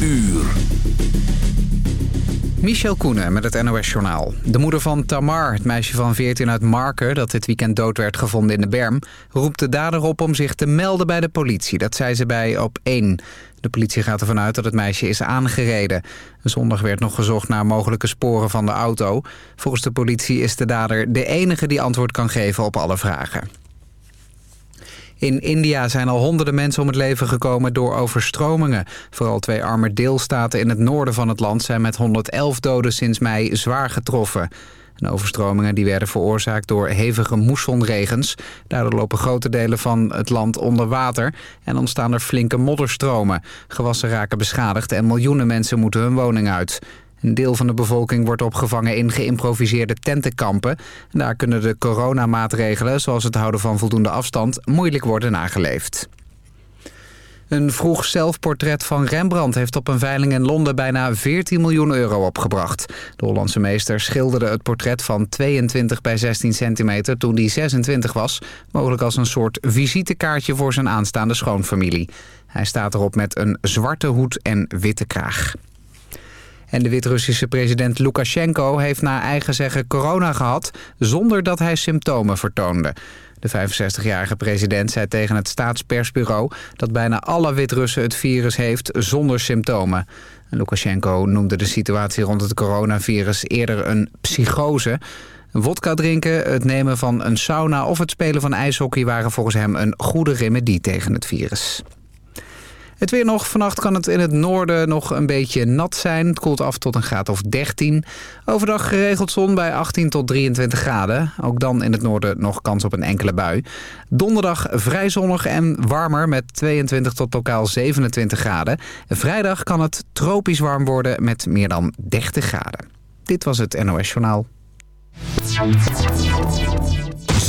Uur. Michel Koenen met het NOS-journaal. De moeder van Tamar, het meisje van 14 uit Marken... dat dit weekend dood werd gevonden in de berm... roept de dader op om zich te melden bij de politie. Dat zei ze bij op 1. De politie gaat ervan uit dat het meisje is aangereden. Zondag werd nog gezocht naar mogelijke sporen van de auto. Volgens de politie is de dader de enige die antwoord kan geven op alle vragen. In India zijn al honderden mensen om het leven gekomen door overstromingen. Vooral twee arme deelstaten in het noorden van het land zijn met 111 doden sinds mei zwaar getroffen. En overstromingen die werden veroorzaakt door hevige moessonregens. Daardoor lopen grote delen van het land onder water en ontstaan er flinke modderstromen. Gewassen raken beschadigd en miljoenen mensen moeten hun woning uit. Een deel van de bevolking wordt opgevangen in geïmproviseerde tentenkampen. Daar kunnen de coronamaatregelen, zoals het houden van voldoende afstand, moeilijk worden nageleefd. Een vroeg zelfportret van Rembrandt heeft op een veiling in Londen bijna 14 miljoen euro opgebracht. De Hollandse meester schilderde het portret van 22 bij 16 centimeter toen hij 26 was. Mogelijk als een soort visitekaartje voor zijn aanstaande schoonfamilie. Hij staat erop met een zwarte hoed en witte kraag. En de Wit-Russische president Lukashenko heeft naar eigen zeggen corona gehad... zonder dat hij symptomen vertoonde. De 65-jarige president zei tegen het staatspersbureau... dat bijna alle Wit-Russen het virus heeft zonder symptomen. Lukashenko noemde de situatie rond het coronavirus eerder een psychose... Wodka drinken, het nemen van een sauna of het spelen van ijshockey... waren volgens hem een goede remedie tegen het virus. Het weer nog. Vannacht kan het in het noorden nog een beetje nat zijn. Het koelt af tot een graad of 13. Overdag geregeld zon bij 18 tot 23 graden. Ook dan in het noorden nog kans op een enkele bui. Donderdag vrij zonnig en warmer met 22 tot lokaal 27 graden. Vrijdag kan het tropisch warm worden met meer dan 30 graden. Dit was het NOS Journaal.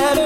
get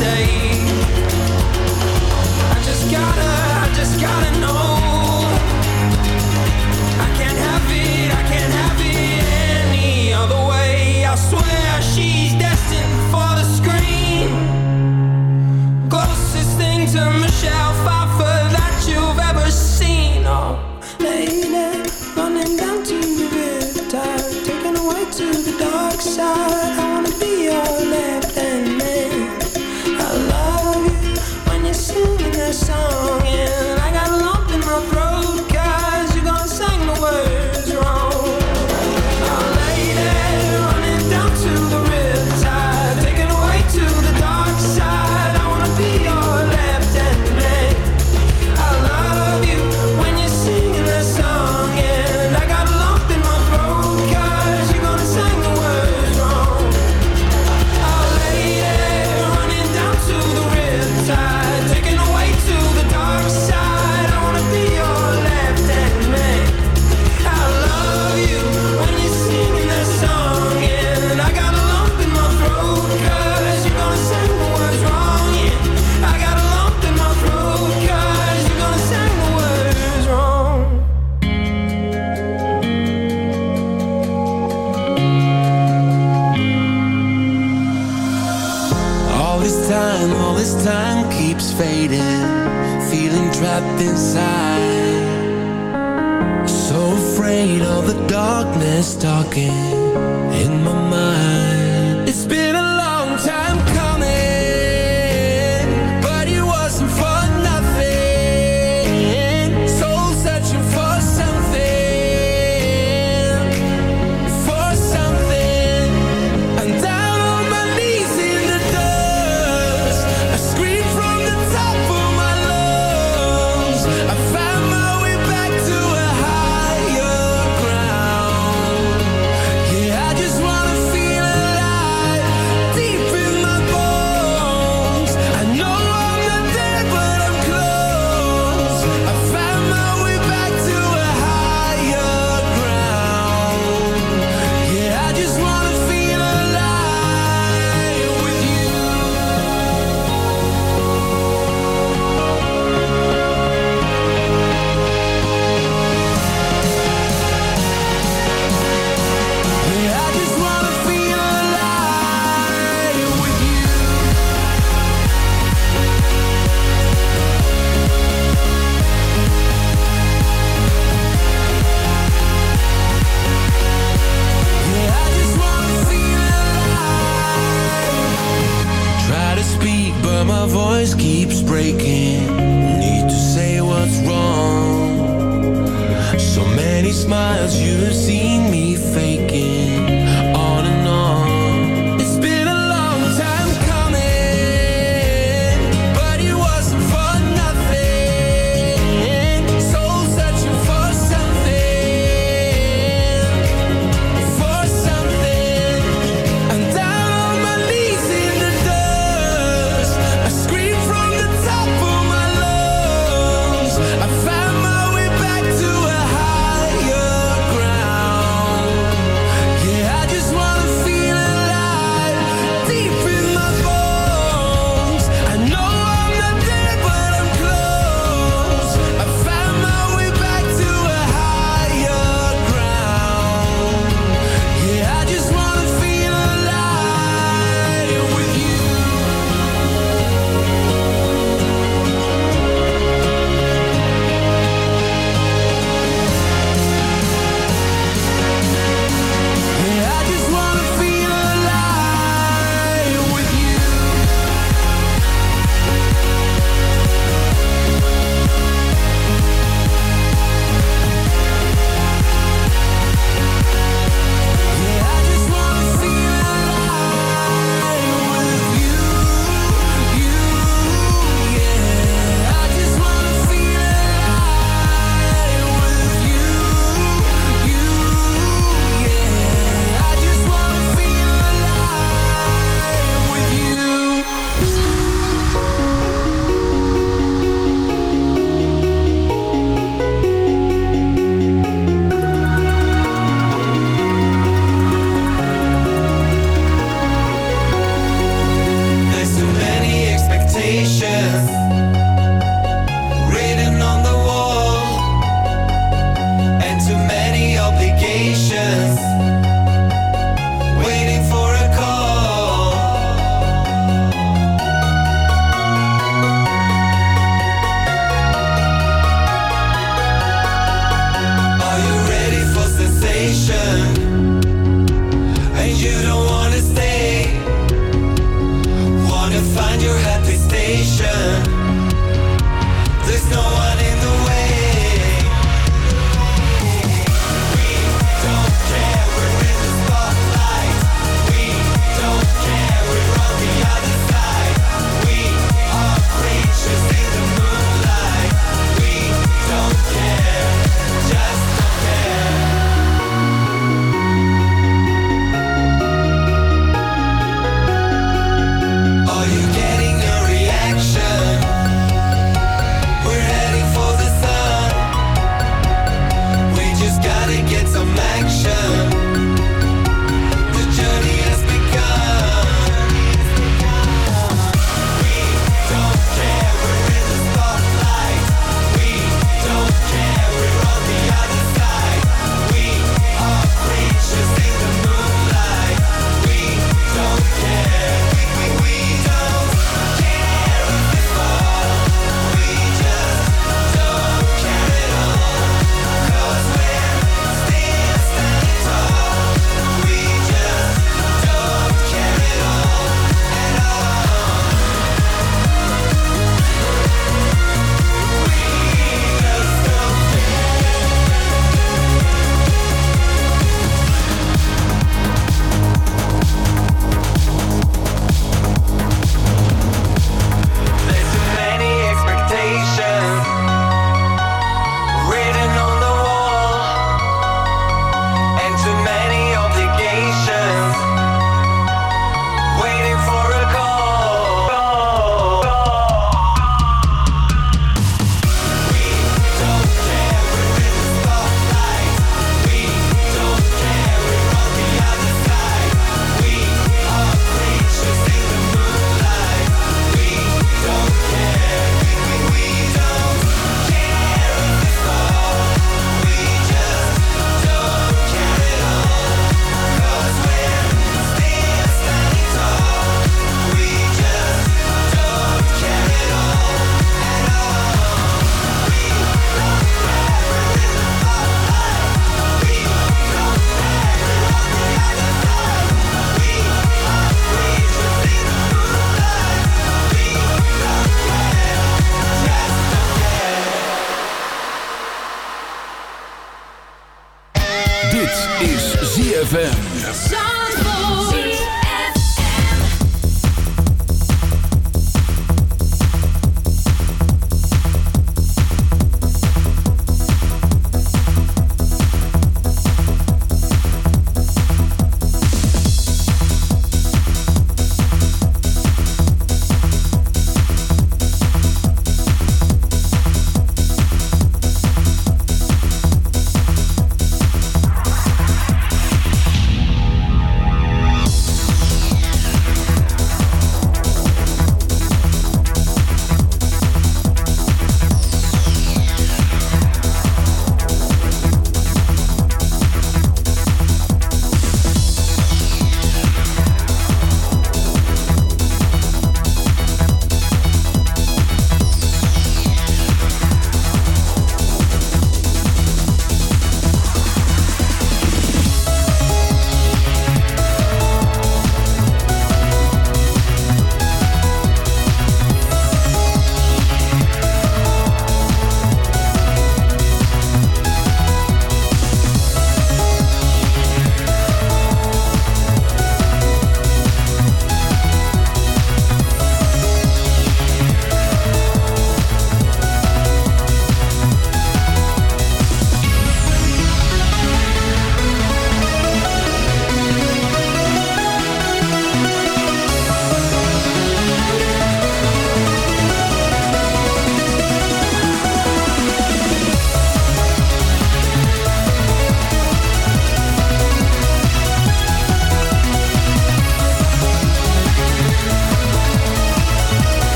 day. I just gotta, I just gotta know.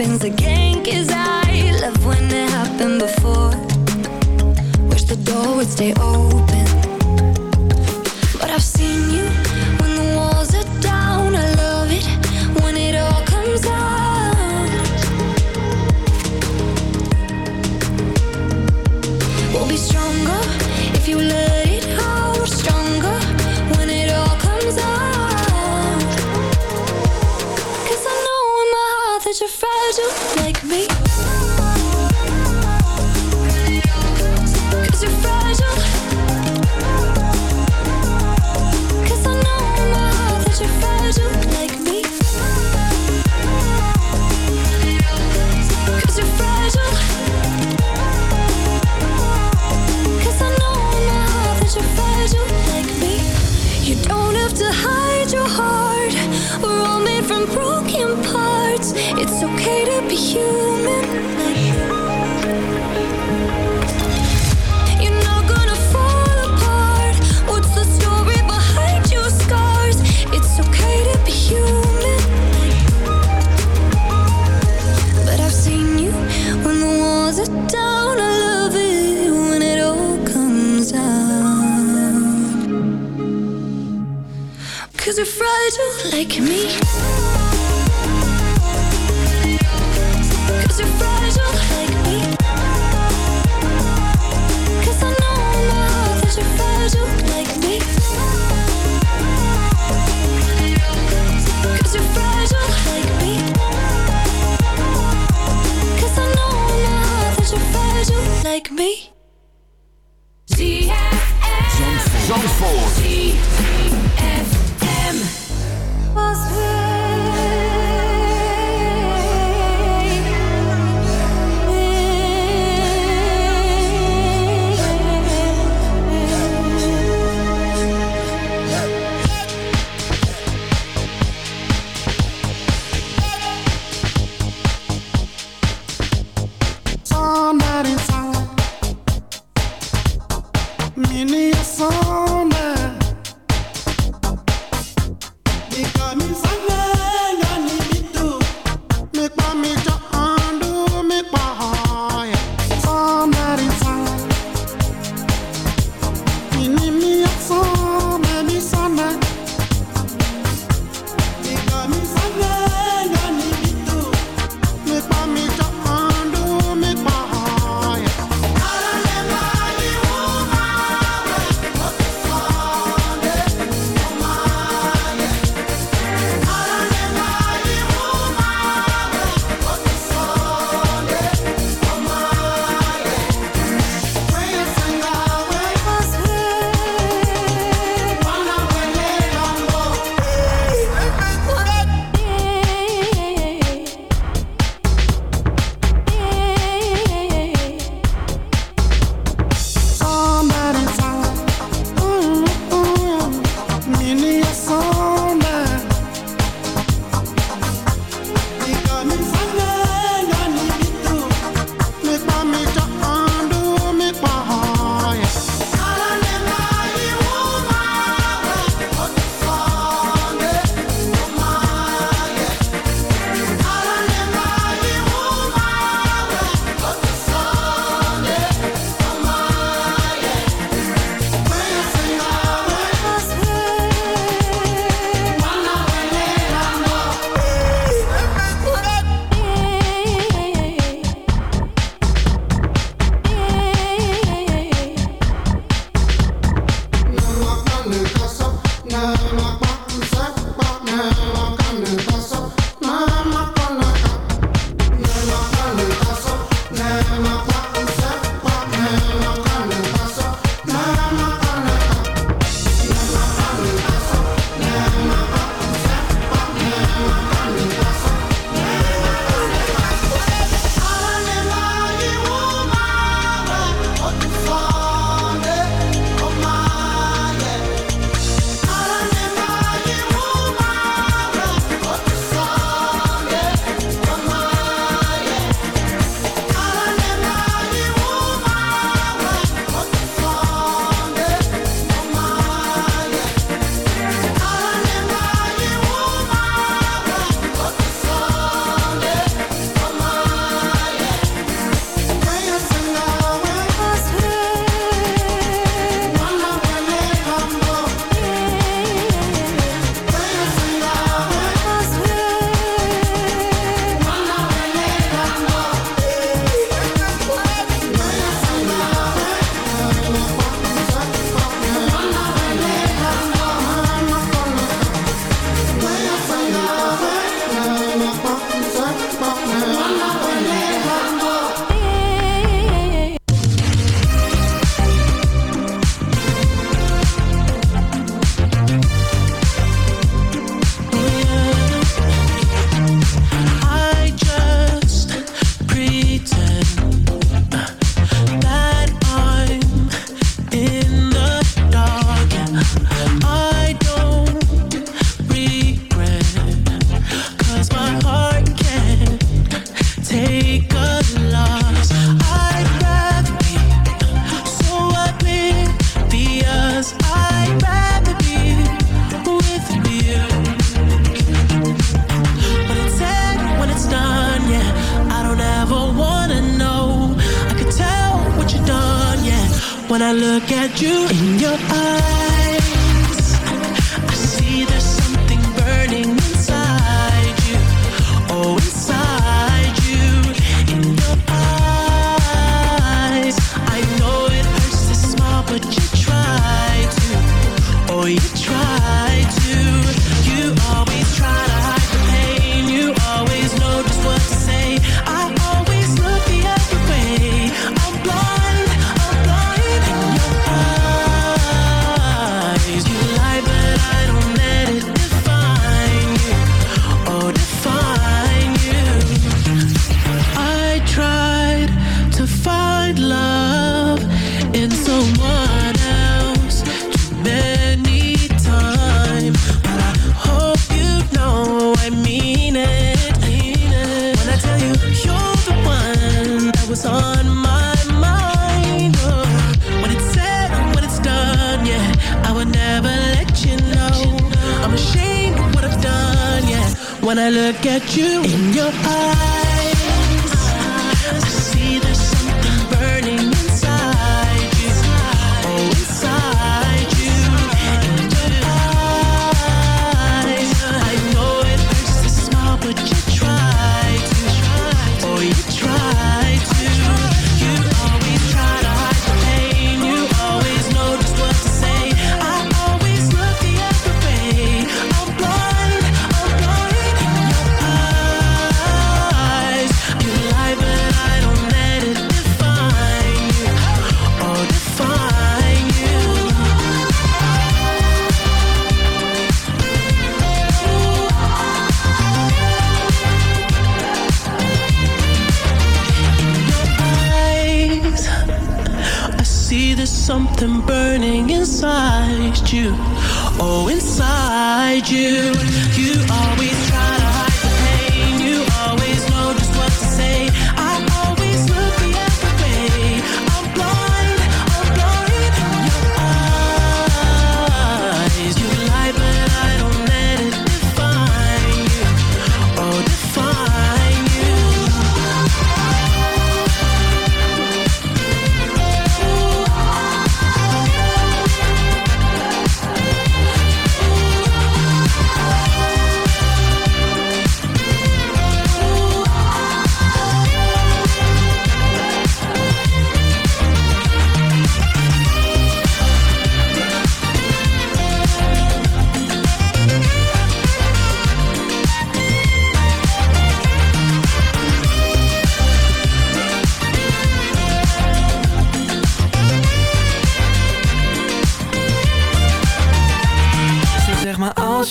happens again Cause I love when it happened before. Wish the door would stay open.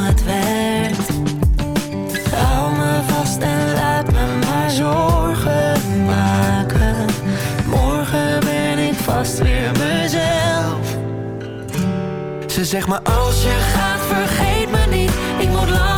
het werkt. Hou me vast en laat me maar zorgen maken. Morgen ben ik vast weer mezelf. Ze zegt maar als je Gaat vergeet me niet, ik moet lachen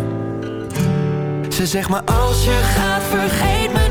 Ze zegt maar als je Gaat vergeet me